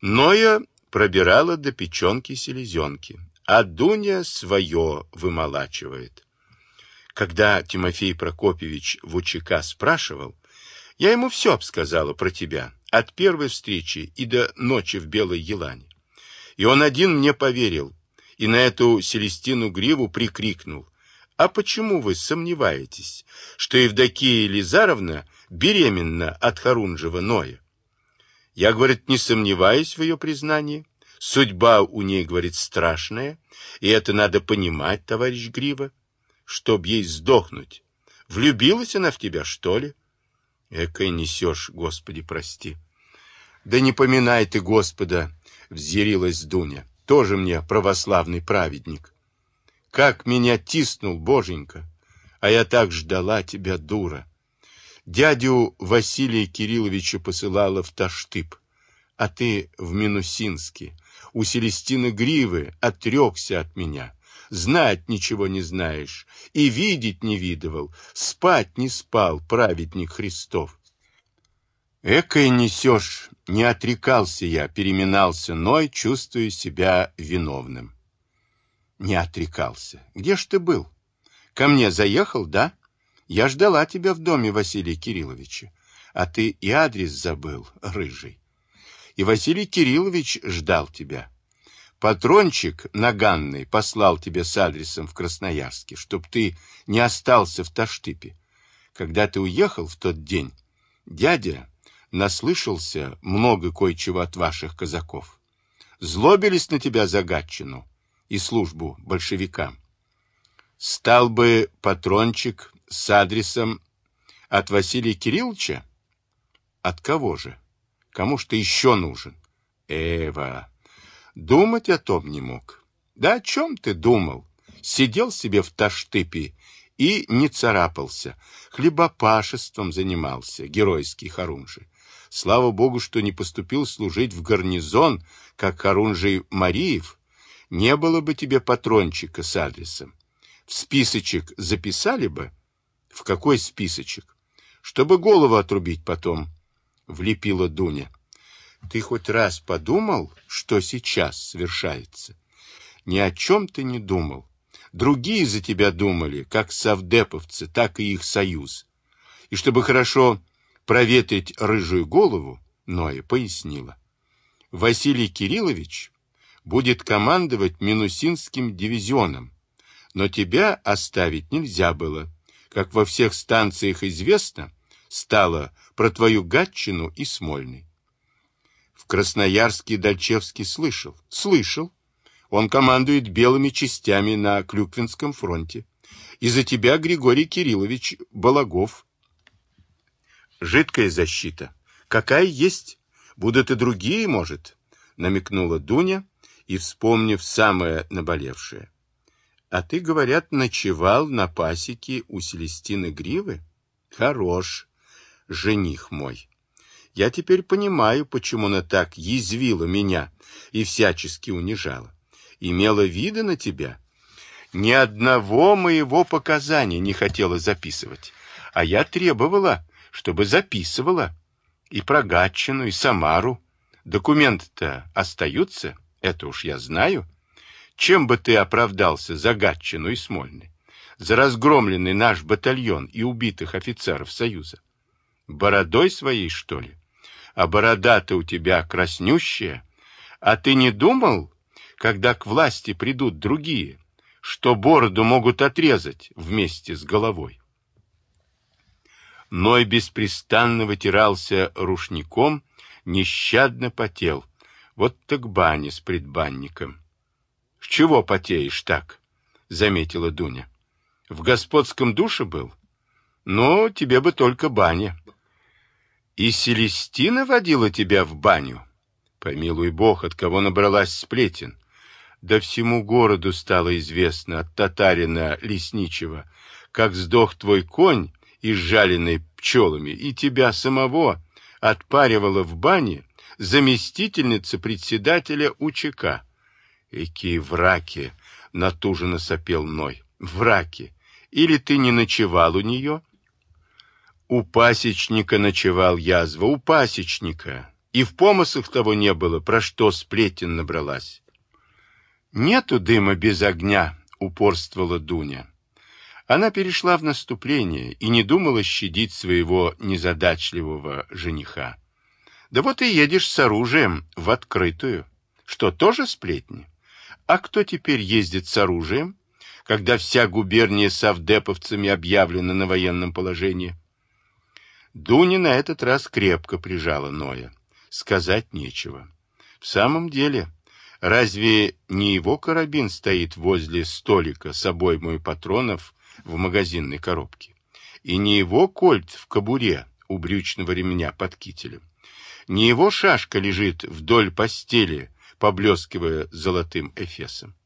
Ноя пробирала до печенки-селезенки, а Дуня свое вымолачивает. Когда Тимофей Прокопьевич в УЧК спрашивал, я ему все обсказала про тебя, от первой встречи и до ночи в Белой Елане. И он один мне поверил, и на эту Селестину Гриву прикрикнул. А почему вы сомневаетесь, что Евдокия Елизаровна беременна от Харунжева Ноя? Я, говорит, не сомневаюсь в ее признании. Судьба у ней, говорит, страшная, и это надо понимать, товарищ Грива, чтоб ей сдохнуть. Влюбилась она в тебя, что ли? Экой несешь, Господи, прости. Да не поминай ты Господа, взъярилась Дуня. Тоже мне православный праведник. Как меня тиснул, боженька, а я так ждала тебя, дура. Дядю Василия Кирилловича посылала в Таштып, а ты в Минусинске. У Селестины Гривы отрекся от меня. Знать ничего не знаешь, и видеть не видывал, спать не спал, праведник Христов. Экой несешь, не отрекался я, переминался, но чувствую себя виновным. Не отрекался. Где ж ты был? Ко мне заехал, да? Я ждала тебя в доме Василия Кирилловича, а ты и адрес забыл, рыжий. И Василий Кириллович ждал тебя. Патрончик наганный послал тебе с адресом в Красноярске, чтоб ты не остался в Таштыпе. Когда ты уехал в тот день, дядя наслышался много кое-чего от ваших казаков. Злобились на тебя за Гатчину и службу большевикам. Стал бы патрончик с адресом от Василия Кирилловича? От кого же? Кому ж ты еще нужен? Эва, думать о том не мог. Да о чем ты думал? Сидел себе в Таштыпе и не царапался. Хлебопашеством занимался, геройский Харунжи. Слава богу, что не поступил служить в гарнизон, как Харунжий Мариев. Не было бы тебе патрончика с адресом. В списочек записали бы, в какой списочек? Чтобы голову отрубить потом, влепила Дуня. Ты хоть раз подумал, что сейчас совершается? Ни о чем ты не думал. Другие за тебя думали, как совдеповцы, так и их союз. И чтобы хорошо проветрить рыжую голову, Ноя пояснила. Василий Кириллович будет командовать Минусинским дивизионом, но тебя оставить нельзя было как во всех станциях известно, стало про твою Гатчину и Смольный. В Красноярске Дальчевский слышал. Слышал. Он командует белыми частями на Клюквинском фронте. И за тебя Григорий Кириллович Балагов. Жидкая защита. Какая есть? Будут и другие, может, намекнула Дуня и, вспомнив самое наболевшее. А ты, говорят, ночевал на пасеке у Селестины Гривы? Хорош, жених мой. Я теперь понимаю, почему она так язвила меня и всячески унижала. Имела виды на тебя. Ни одного моего показания не хотела записывать, а я требовала, чтобы записывала. И про Гатчину, и Самару. Документы-то остаются, это уж я знаю. Чем бы ты оправдался за Гатчину и Смольный? За разгромленный наш батальон и убитых офицеров Союза? Бородой своей, что ли? А борода-то у тебя краснющая. А ты не думал, когда к власти придут другие, что бороду могут отрезать вместе с головой? Ной беспрестанно вытирался рушником, нещадно потел. Вот так баня с предбанником. — Чего потеешь так? — заметила Дуня. — В господском душе был? Ну, тебе бы только баня. — И Селестина водила тебя в баню? Помилуй бог, от кого набралась сплетен. Да всему городу стало известно от татарина Лесничего, как сдох твой конь, изжаленный пчелами, и тебя самого отпаривала в бане заместительница председателя УЧК. Какие враки! — натуженно сопел Ной. — Враки! Или ты не ночевал у нее? У пасечника ночевал язва, у пасечника. И в помыслах того не было, про что сплетен набралась. Нету дыма без огня, упорствовала Дуня. Она перешла в наступление и не думала щадить своего незадачливого жениха. Да вот и едешь с оружием в открытую. Что, тоже сплетни? А кто теперь ездит с оружием, когда вся губерния с авдеповцами объявлена на военном положении? Дуня на этот раз крепко прижала Ноя. Сказать нечего. В самом деле, разве не его карабин стоит возле столика с обоймой патронов в магазинной коробке? И не его кольт в кобуре у брючного ремня под кителем? Не его шашка лежит вдоль постели, поблескивая золотым эфесом?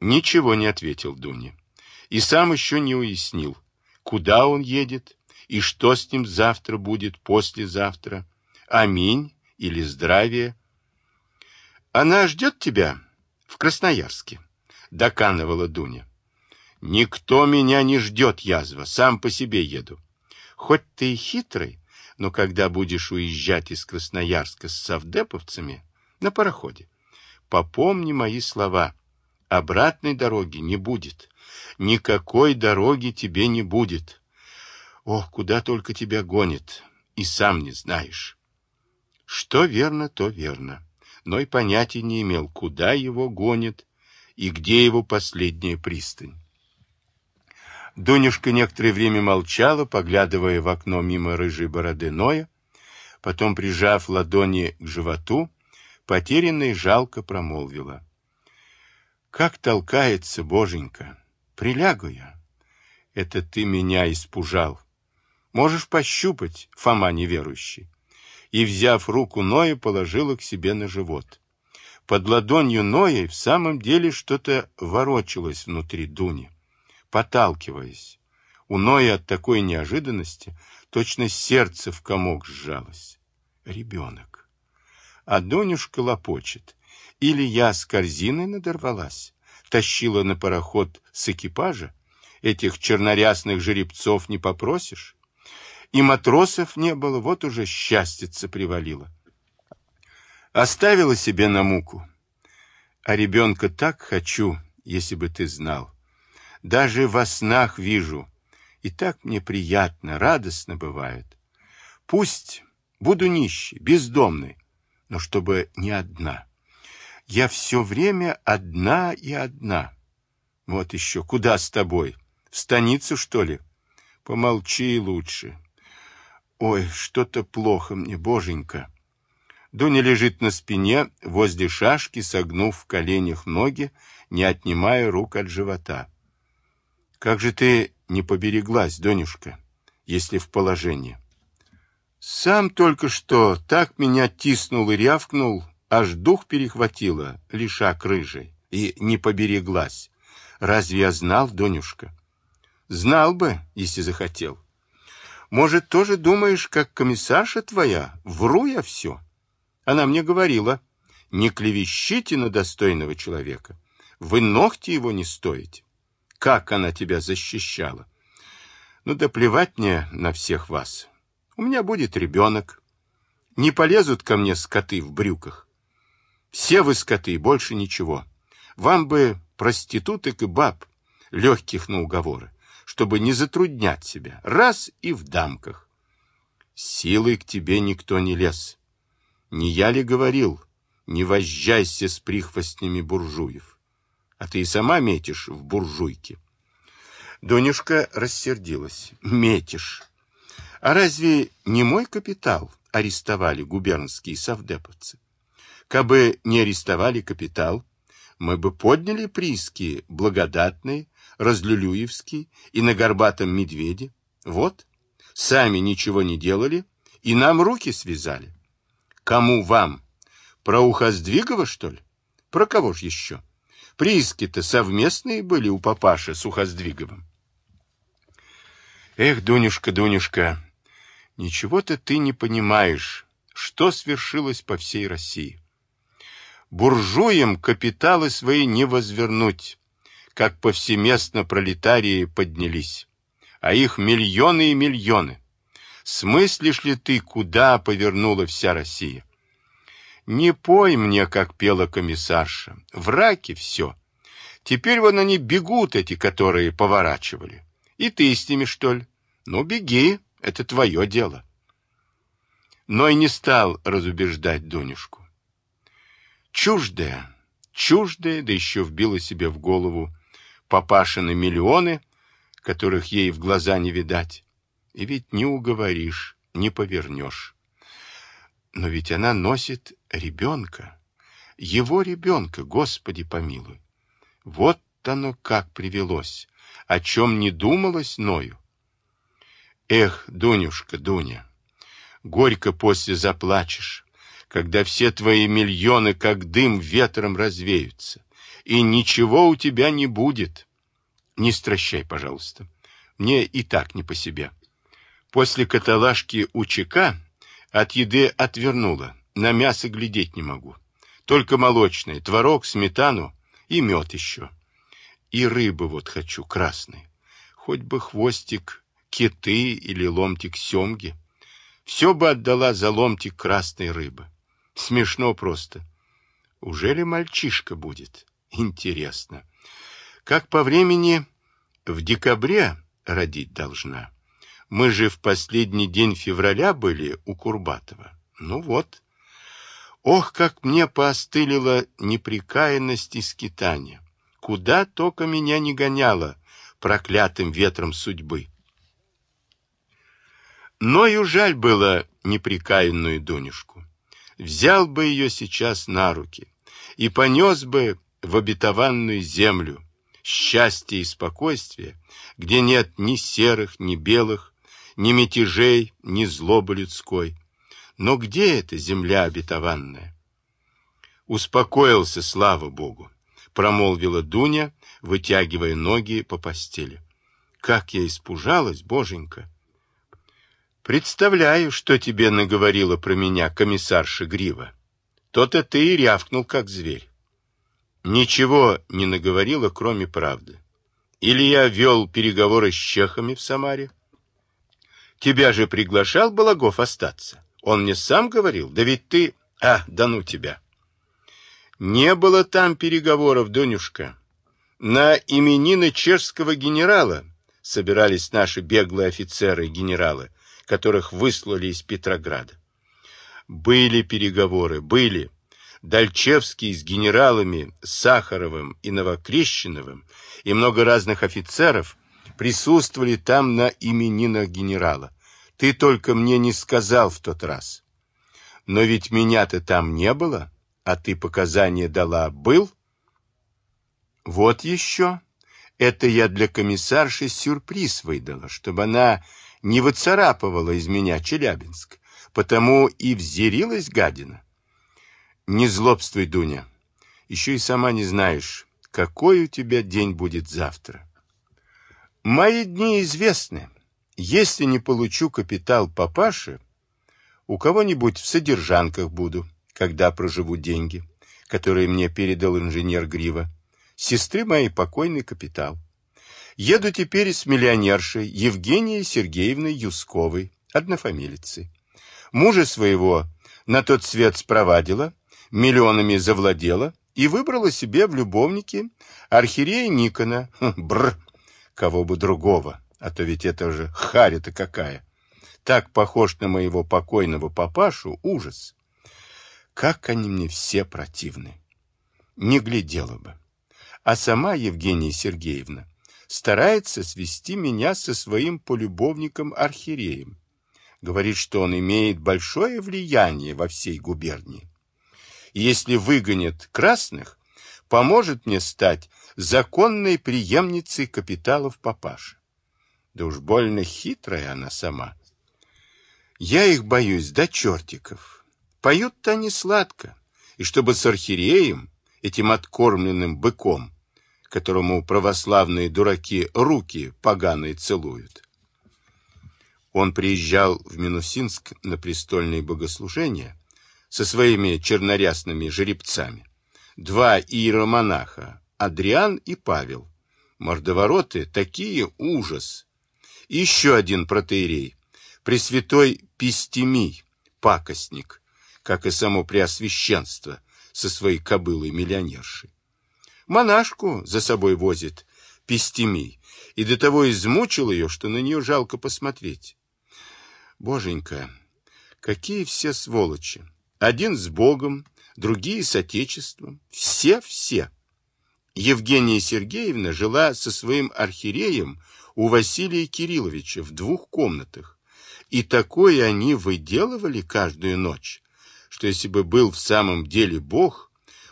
Ничего не ответил Дуня. И сам еще не уяснил, куда он едет, и что с ним завтра будет, послезавтра? Аминь или здравие? Она ждет тебя в Красноярске, доканывала Дуня. Никто меня не ждет, язва, сам по себе еду. Хоть ты и хитрый, но когда будешь уезжать из Красноярска с совдеповцами на пароходе, попомни мои слова. Обратной дороги не будет. Никакой дороги тебе не будет. Ох, куда только тебя гонит, и сам не знаешь. Что верно, то верно. Но и понятия не имел, куда его гонит и где его последняя пристань. Дунюшка некоторое время молчала, поглядывая в окно мимо рыжей бороды Ноя, потом, прижав ладони к животу, потерянно и жалко промолвила. «Как толкается, боженька! Прилягу я! Это ты меня испужал!» Можешь пощупать, Фома неверующий. И, взяв руку Ноя, положила к себе на живот. Под ладонью Ноя в самом деле что-то ворочалось внутри Дуни, поталкиваясь. У Ноя от такой неожиданности точно сердце в комок сжалось. Ребенок. А Дунюшка лопочет. Или я с корзиной надорвалась, тащила на пароход с экипажа, этих чернорясных жеребцов не попросишь? и матросов не было, вот уже счастьица привалило. Оставила себе на муку. А ребенка так хочу, если бы ты знал. Даже во снах вижу, и так мне приятно, радостно бывает. Пусть буду нищий, бездомный, но чтобы не одна. Я все время одна и одна. Вот еще, куда с тобой? В станицу, что ли? Помолчи лучше, Ой, что-то плохо мне, боженька. Дуня лежит на спине, возле шашки, согнув в коленях ноги, не отнимая рук от живота. Как же ты не побереглась, Донюшка, если в положении? Сам только что так меня тиснул и рявкнул, аж дух перехватило, лиша крыжей, и не побереглась. Разве я знал, Донюшка? Знал бы, если захотел. Может, тоже думаешь, как комиссаша твоя? Вру я все. Она мне говорила, не клевещите на достойного человека. Вы ногти его не стоите. Как она тебя защищала? Ну да плевать мне на всех вас. У меня будет ребенок. Не полезут ко мне скоты в брюках. Все вы скоты, больше ничего. Вам бы проституток и баб, легких на уговоры чтобы не затруднять себя. Раз и в дамках. Силой к тебе никто не лез. Не я ли говорил, не возжайся с прихвостнями буржуев. А ты и сама метишь в буржуйке. Донюшка рассердилась. Метишь. А разве не мой капитал арестовали губернские совдеповцы? Кабы не арестовали капитал, мы бы подняли прииски благодатные, разлюлюевский и на горбатом медведе. Вот, сами ничего не делали и нам руки связали. Кому вам? Про Ухоздвигова, что ли? Про кого ж еще? Прииски-то совместные были у папаши с Ухоздвиговым. Эх, Дунюшка, Дунюшка, ничего-то ты не понимаешь, что свершилось по всей России. Буржуям капиталы свои не возвернуть, как повсеместно пролетарии поднялись, а их миллионы и миллионы. Смыслишь ли ты, куда повернула вся Россия? Не пой мне, как пела комиссарша. В раке все. Теперь вон они бегут, эти, которые поворачивали. И ты с ними, что ли? Ну, беги, это твое дело. Но и не стал разубеждать Дунюшку. Чуждая, чуждая, да еще вбила себе в голову папашины миллионы, которых ей в глаза не видать. И ведь не уговоришь, не повернешь. Но ведь она носит ребенка. Его ребенка, Господи помилуй. Вот оно как привелось, о чем не думалось Ною. Эх, Дунюшка, Дуня, горько после заплачешь, когда все твои миллионы, как дым, ветром развеются, и ничего у тебя не будет. Не стращай, пожалуйста. Мне и так не по себе. После каталажки у ЧК от еды отвернула, на мясо глядеть не могу. Только молочное, творог, сметану и мед еще. И рыбы вот хочу, красной. Хоть бы хвостик киты или ломтик семги. Все бы отдала за ломтик красной рыбы. Смешно просто. Уже ли мальчишка будет? Интересно. Как по времени в декабре родить должна. Мы же в последний день февраля были у Курбатова. Ну вот. Ох, как мне поостылила неприкаянность и скитание. Куда только меня не гоняло проклятым ветром судьбы. Но и жаль было неприкаянную Дунюшку. Взял бы ее сейчас на руки и понес бы в обетованную землю, счастье и спокойствие, где нет ни серых, ни белых, ни мятежей, ни злобы людской. Но где эта земля обетованная? Успокоился, слава Богу, промолвила Дуня, вытягивая ноги по постели. Как я испужалась, боженька! Представляю, что тебе наговорила про меня комиссарша Грива. То-то ты и рявкнул, как зверь. Ничего не наговорила, кроме правды. Или я вел переговоры с чехами в Самаре? Тебя же приглашал Балагов остаться. Он мне сам говорил, да ведь ты... А, да ну тебя. Не было там переговоров, Донюшка. На именины чешского генерала собирались наши беглые офицеры и генералы, которых выслали из Петрограда. Были переговоры, были. Дальчевский с генералами Сахаровым и Новокрещеновым и много разных офицеров присутствовали там на именинах генерала. Ты только мне не сказал в тот раз. Но ведь меня-то там не было, а ты показания дала. Был? Вот еще. Это я для комиссарши сюрприз выдала, чтобы она не выцарапывала из меня Челябинск. Потому и взъярилась гадина. Не злобствуй, Дуня. Еще и сама не знаешь, какой у тебя день будет завтра. Мои дни известны. Если не получу капитал папаши, у кого-нибудь в содержанках буду, когда проживу деньги, которые мне передал инженер Грива. Сестры моей покойный капитал. Еду теперь с миллионершей Евгенией Сергеевной Юсковой, однофамилицей. Мужа своего на тот свет спровадила, миллионами завладела и выбрала себе в любовнике архиерея Никона. Хм, бр, кого бы другого, а то ведь это же харя-то какая. Так похож на моего покойного папашу, ужас. Как они мне все противны. Не глядела бы. А сама Евгения Сергеевна старается свести меня со своим полюбовником-архиереем. Говорит, что он имеет большое влияние во всей губернии если выгонят красных, поможет мне стать законной преемницей капиталов папаши. Да уж больно хитрая она сама. Я их боюсь до чертиков. Поют-то они сладко, и чтобы с архиереем, этим откормленным быком, которому православные дураки руки поганые целуют. Он приезжал в Минусинск на престольные богослужения, со своими чернорясными жеребцами. Два иеромонаха, Адриан и Павел. Мордовороты такие ужас. еще один протеерей, Пресвятой Пистемий, пакостник, как и само Преосвященство со своей кобылой-миллионершей. Монашку за собой возит Пистемий, и до того измучил ее, что на нее жалко посмотреть. Боженька, какие все сволочи! Один с Богом, другие с Отечеством. Все-все. Евгения Сергеевна жила со своим архиереем у Василия Кирилловича в двух комнатах. И такое они выделывали каждую ночь, что если бы был в самом деле Бог,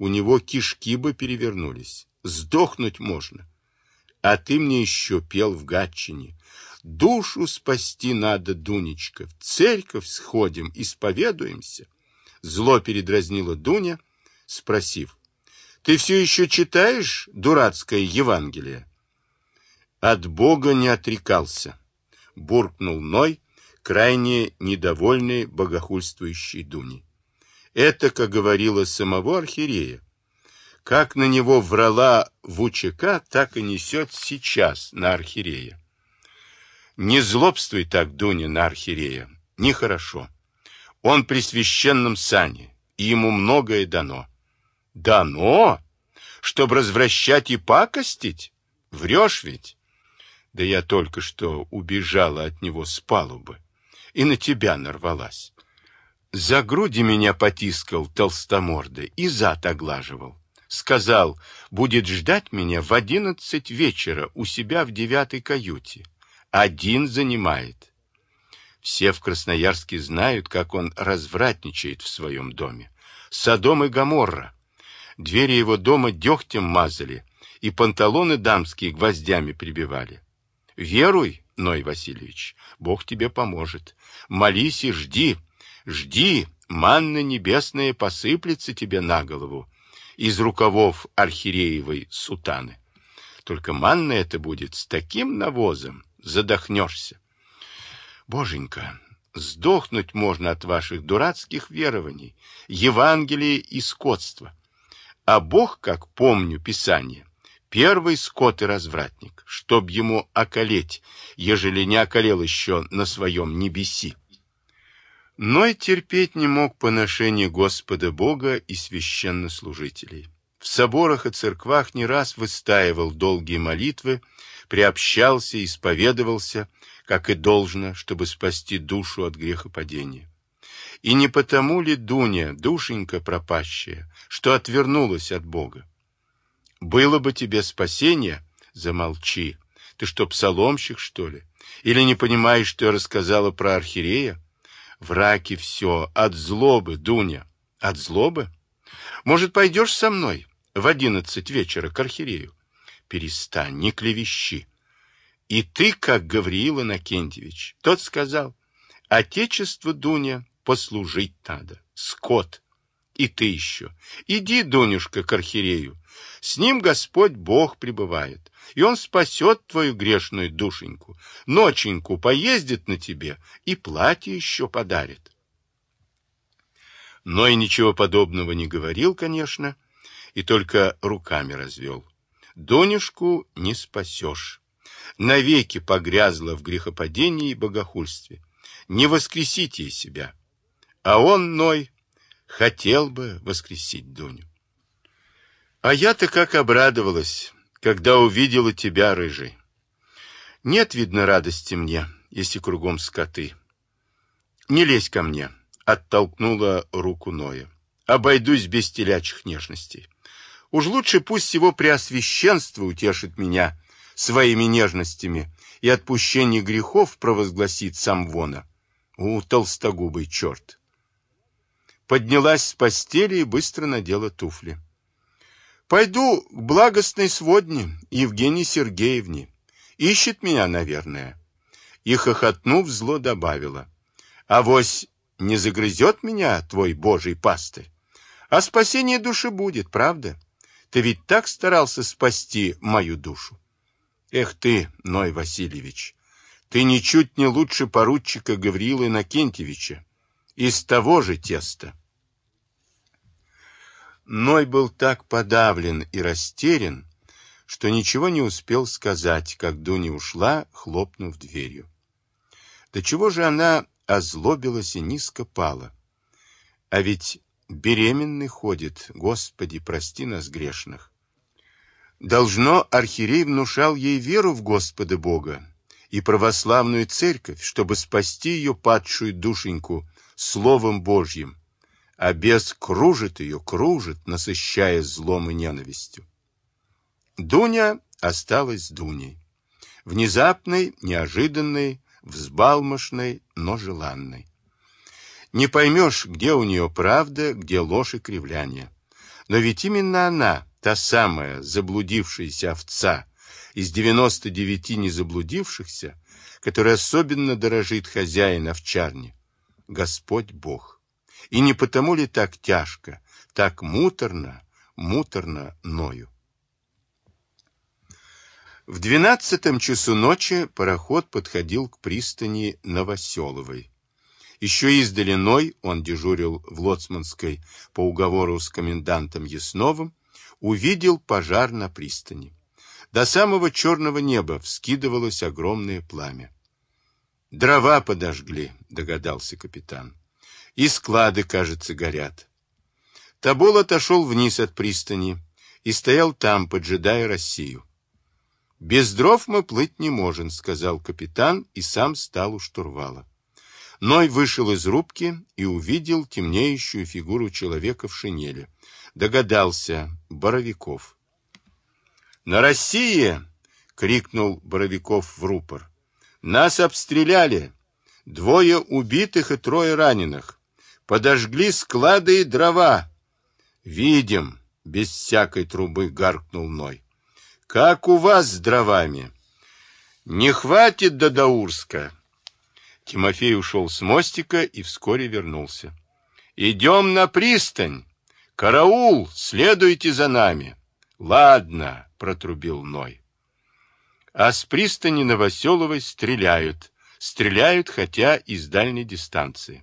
у него кишки бы перевернулись. Сдохнуть можно. А ты мне еще пел в Гатчине. Душу спасти надо, Дунечка. В церковь сходим, исповедуемся. Зло передразнила Дуня, спросив. Ты все еще читаешь дурацкое Евангелие? От Бога не отрекался, буркнул Ной, крайне недовольный богохульствующей Дуни. Это, как говорила самого архиерея, как на него врала в УЧК, так и несет сейчас на архиерея. Не злобствуй так, Дуня, на архиерея, нехорошо. Он при священном сане, и ему многое дано. Дано? Чтоб развращать и пакостить? Врешь ведь? Да я только что убежала от него с палубы и на тебя нарвалась. За груди меня потискал толстомордый и зад оглаживал. Сказал, будет ждать меня в одиннадцать вечера у себя в девятой каюте. Один занимает. Все в Красноярске знают, как он развратничает в своем доме. Содом и Гоморра. Двери его дома дегтем мазали и панталоны дамские гвоздями прибивали. Веруй, Ной Васильевич, Бог тебе поможет. Молись и жди, жди, манна небесная посыплется тебе на голову из рукавов архиереевой сутаны. Только манна это будет с таким навозом, задохнешься. Боженька, сдохнуть можно от ваших дурацких верований, Евангелия и скотства. А Бог, как помню Писание, Первый скот и развратник, чтоб ему околеть, ежели не околел еще на своем небеси. Но и терпеть не мог поношение Господа Бога и священнослужителей. В соборах и церквах не раз выстаивал долгие молитвы, приобщался, исповедовался, как и должно, чтобы спасти душу от грехопадения. И не потому ли Дуня, душенька пропащая, что отвернулась от Бога? Было бы тебе спасение, замолчи. Ты что, псаломщик, что ли? Или не понимаешь, что я рассказала про архиерея? В раке все, от злобы, Дуня. От злобы? Может, пойдешь со мной в одиннадцать вечера к архиерею? Перестань, не клевещи. И ты, как Гавриил Иннокентьевич, тот сказал, Отечество, Дуня, послужить надо. Скот. И ты еще. Иди, Дунюшка, к архиерею. С ним Господь Бог пребывает, и Он спасет твою грешную душеньку, ноченьку поездит на тебе и платье еще подарит. Но и ничего подобного не говорил, конечно, и только руками развел. Донюшку не спасешь. Навеки погрязла в грехопадении и богохульстве. Не воскресите из себя. А он, Ной, хотел бы воскресить Дуню. А я-то как обрадовалась, когда увидела тебя, рыжий. Нет, видно, радости мне, если кругом скоты. Не лезь ко мне, оттолкнула руку Ноя. Обойдусь без телячьих нежностей. Уж лучше пусть его преосвященство утешит меня своими нежностями и отпущение грехов провозгласит сам Вона. У, толстогубый черт! Поднялась с постели и быстро надела туфли. Пойду к благостной сводне Евгении Сергеевне. Ищет меня, наверное. И, хохотнув, зло добавила. А вось не загрызет меня твой божий пастырь? А спасение души будет, правда? Ты ведь так старался спасти мою душу. Эх ты, Ной Васильевич, ты ничуть не лучше поручика Гавриила Иннокентьевича. Из того же теста. Ной был так подавлен и растерян, что ничего не успел сказать, как Дуня ушла, хлопнув дверью. До чего же она озлобилась и низко пала? А ведь беременный ходит, Господи, прости нас грешных. Должно, архиерей внушал ей веру в Господа Бога и православную церковь, чтобы спасти ее падшую душеньку Словом Божьим, а бес кружит ее, кружит, насыщая злом и ненавистью. Дуня осталась Дуней. Внезапной, неожиданной, взбалмошной, но желанной. Не поймешь, где у нее правда, где ложь и кривляние. Но ведь именно она, та самая заблудившаяся овца, из 99 незаблудившихся, которая особенно дорожит хозяин овчарни, Господь Бог. И не потому ли так тяжко, так муторно, муторно ною? В двенадцатом часу ночи пароход подходил к пристани Новоселовой. Еще издали Ной, он дежурил в Лоцманской по уговору с комендантом Ясновым, увидел пожар на пристани. До самого черного неба вскидывалось огромное пламя. «Дрова подожгли», — догадался капитан. «И склады, кажется, горят». Табол отошел вниз от пристани и стоял там, поджидая Россию. «Без дров мы плыть не можем», — сказал капитан и сам стал у штурвала. Ной вышел из рубки и увидел темнеющую фигуру человека в шинели. Догадался, Боровиков. «На России!» — крикнул Боровиков в рупор. «Нас обстреляли! Двое убитых и трое раненых. Подожгли склады и дрова!» «Видим!» — без всякой трубы гаркнул Ной. Как у вас с дровами? Не хватит до Даурска. Тимофей ушел с мостика и вскоре вернулся. Идем на пристань. Караул, следуйте за нами. Ладно, протрубил Ной. А с пристани Новоселовой стреляют. Стреляют, хотя из дальней дистанции.